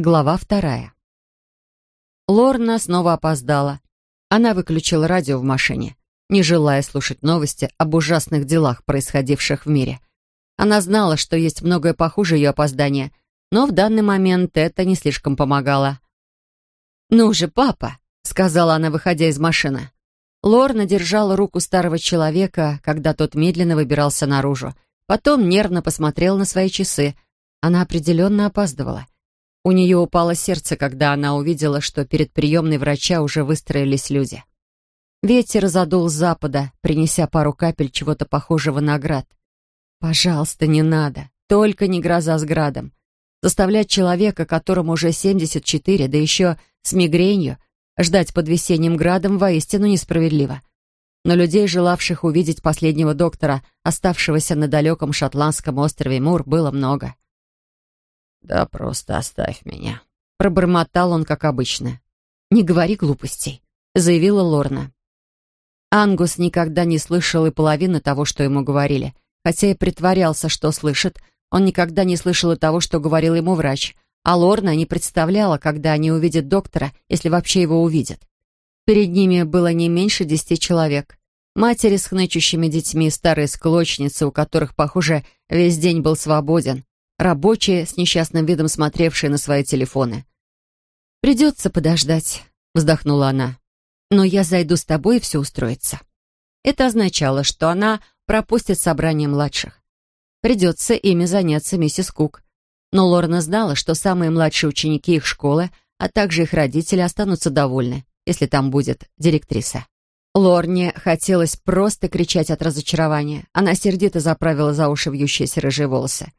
Глава вторая. Лорна снова опоздала. Она выключила радио в машине, не желая слушать новости об ужасных делах, происходивших в мире. Она знала, что есть многое похуже ее опоздания, но в данный момент это не слишком помогало. «Ну же, папа!» — сказала она, выходя из машины. Лорна держала руку старого человека, когда тот медленно выбирался наружу. Потом нервно посмотрел на свои часы. Она определенно опаздывала. У нее упало сердце, когда она увидела, что перед приемной врача уже выстроились люди. Ветер задул с запада, принеся пару капель чего-то похожего на град. «Пожалуйста, не надо. Только не гроза с градом. Заставлять человека, которому уже 74, да еще с мигренью, ждать под весенним градом воистину несправедливо. Но людей, желавших увидеть последнего доктора, оставшегося на далеком шотландском острове Мур, было много. «Да просто оставь меня», — пробормотал он, как обычно. «Не говори глупостей», — заявила Лорна. Ангус никогда не слышал и половины того, что ему говорили. Хотя и притворялся, что слышит, он никогда не слышал и того, что говорил ему врач. А Лорна не представляла, когда они увидят доктора, если вообще его увидят. Перед ними было не меньше десяти человек. Матери с хнычущими детьми, старые склочницы, у которых, похоже, весь день был свободен, рабочие с несчастным видом смотревшие на свои телефоны. «Придется подождать», — вздохнула она. «Но я зайду с тобой, и все устроится». Это означало, что она пропустит собрание младших. Придется ими заняться миссис Кук. Но Лорна знала, что самые младшие ученики их школы, а также их родители останутся довольны, если там будет директриса. Лорне хотелось просто кричать от разочарования. Она сердито заправила за уши вьющиеся рыжие волосы.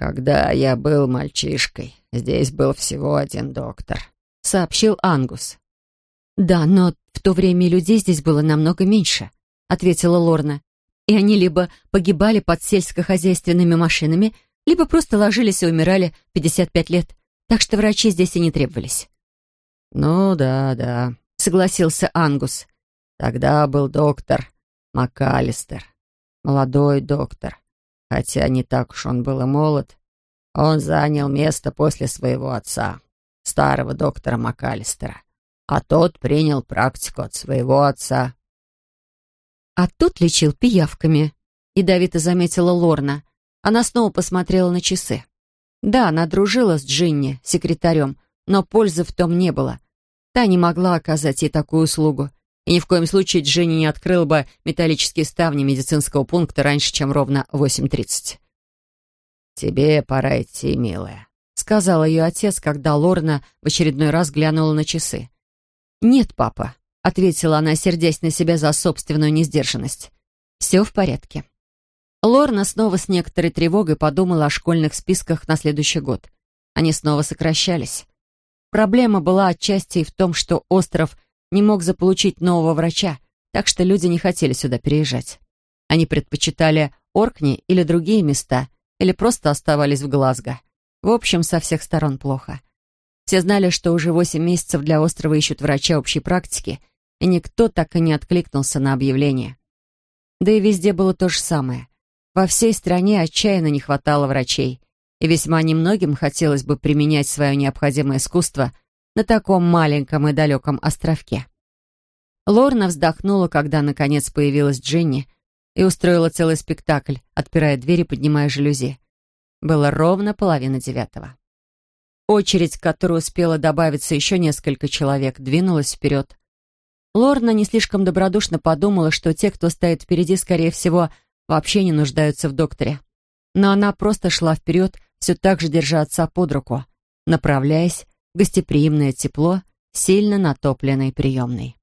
«Когда я был мальчишкой, здесь был всего один доктор», — сообщил Ангус. «Да, но в то время людей здесь было намного меньше», — ответила Лорна. «И они либо погибали под сельскохозяйственными машинами, либо просто ложились и умирали в 55 лет, так что врачи здесь и не требовались». «Ну да, да», — согласился Ангус. «Тогда был доктор МакАлистер, молодой доктор. Хотя не так уж он был и молод. Он занял место после своего отца, старого доктора МакАлистера. А тот принял практику от своего отца. А тот лечил пиявками, ядовито заметила Лорна. Она снова посмотрела на часы. Да, она дружила с Джинни, секретарем, но пользы в том не было. Та не могла оказать ей такую услугу. И ни в коем случае Дженни не открыл бы металлические ставни медицинского пункта раньше, чем ровно 8.30. «Тебе пора идти, милая», — сказал ее отец, когда Лорна в очередной раз глянула на часы. «Нет, папа», — ответила она, сердясь на себя за собственную несдержанность. «Все в порядке». Лорна снова с некоторой тревогой подумала о школьных списках на следующий год. Они снова сокращались. Проблема была отчасти и в том, что остров — не мог заполучить нового врача, так что люди не хотели сюда переезжать. Они предпочитали Оркни или другие места, или просто оставались в Глазго. В общем, со всех сторон плохо. Все знали, что уже восемь месяцев для острова ищут врача общей практики, и никто так и не откликнулся на объявление. Да и везде было то же самое. Во всей стране отчаянно не хватало врачей, и весьма немногим хотелось бы применять свое необходимое искусство на таком маленьком и далеком островке. Лорна вздохнула, когда наконец появилась Дженни и устроила целый спектакль, отпирая двери, поднимая жалюзи. Было ровно половина девятого. Очередь, к которой успела добавиться еще несколько человек, двинулась вперед. Лорна не слишком добродушно подумала, что те, кто стоит впереди, скорее всего, вообще не нуждаются в докторе. Но она просто шла вперед, все так же держа отца под руку, направляясь гостеприимное тепло сильно натопленной приемной.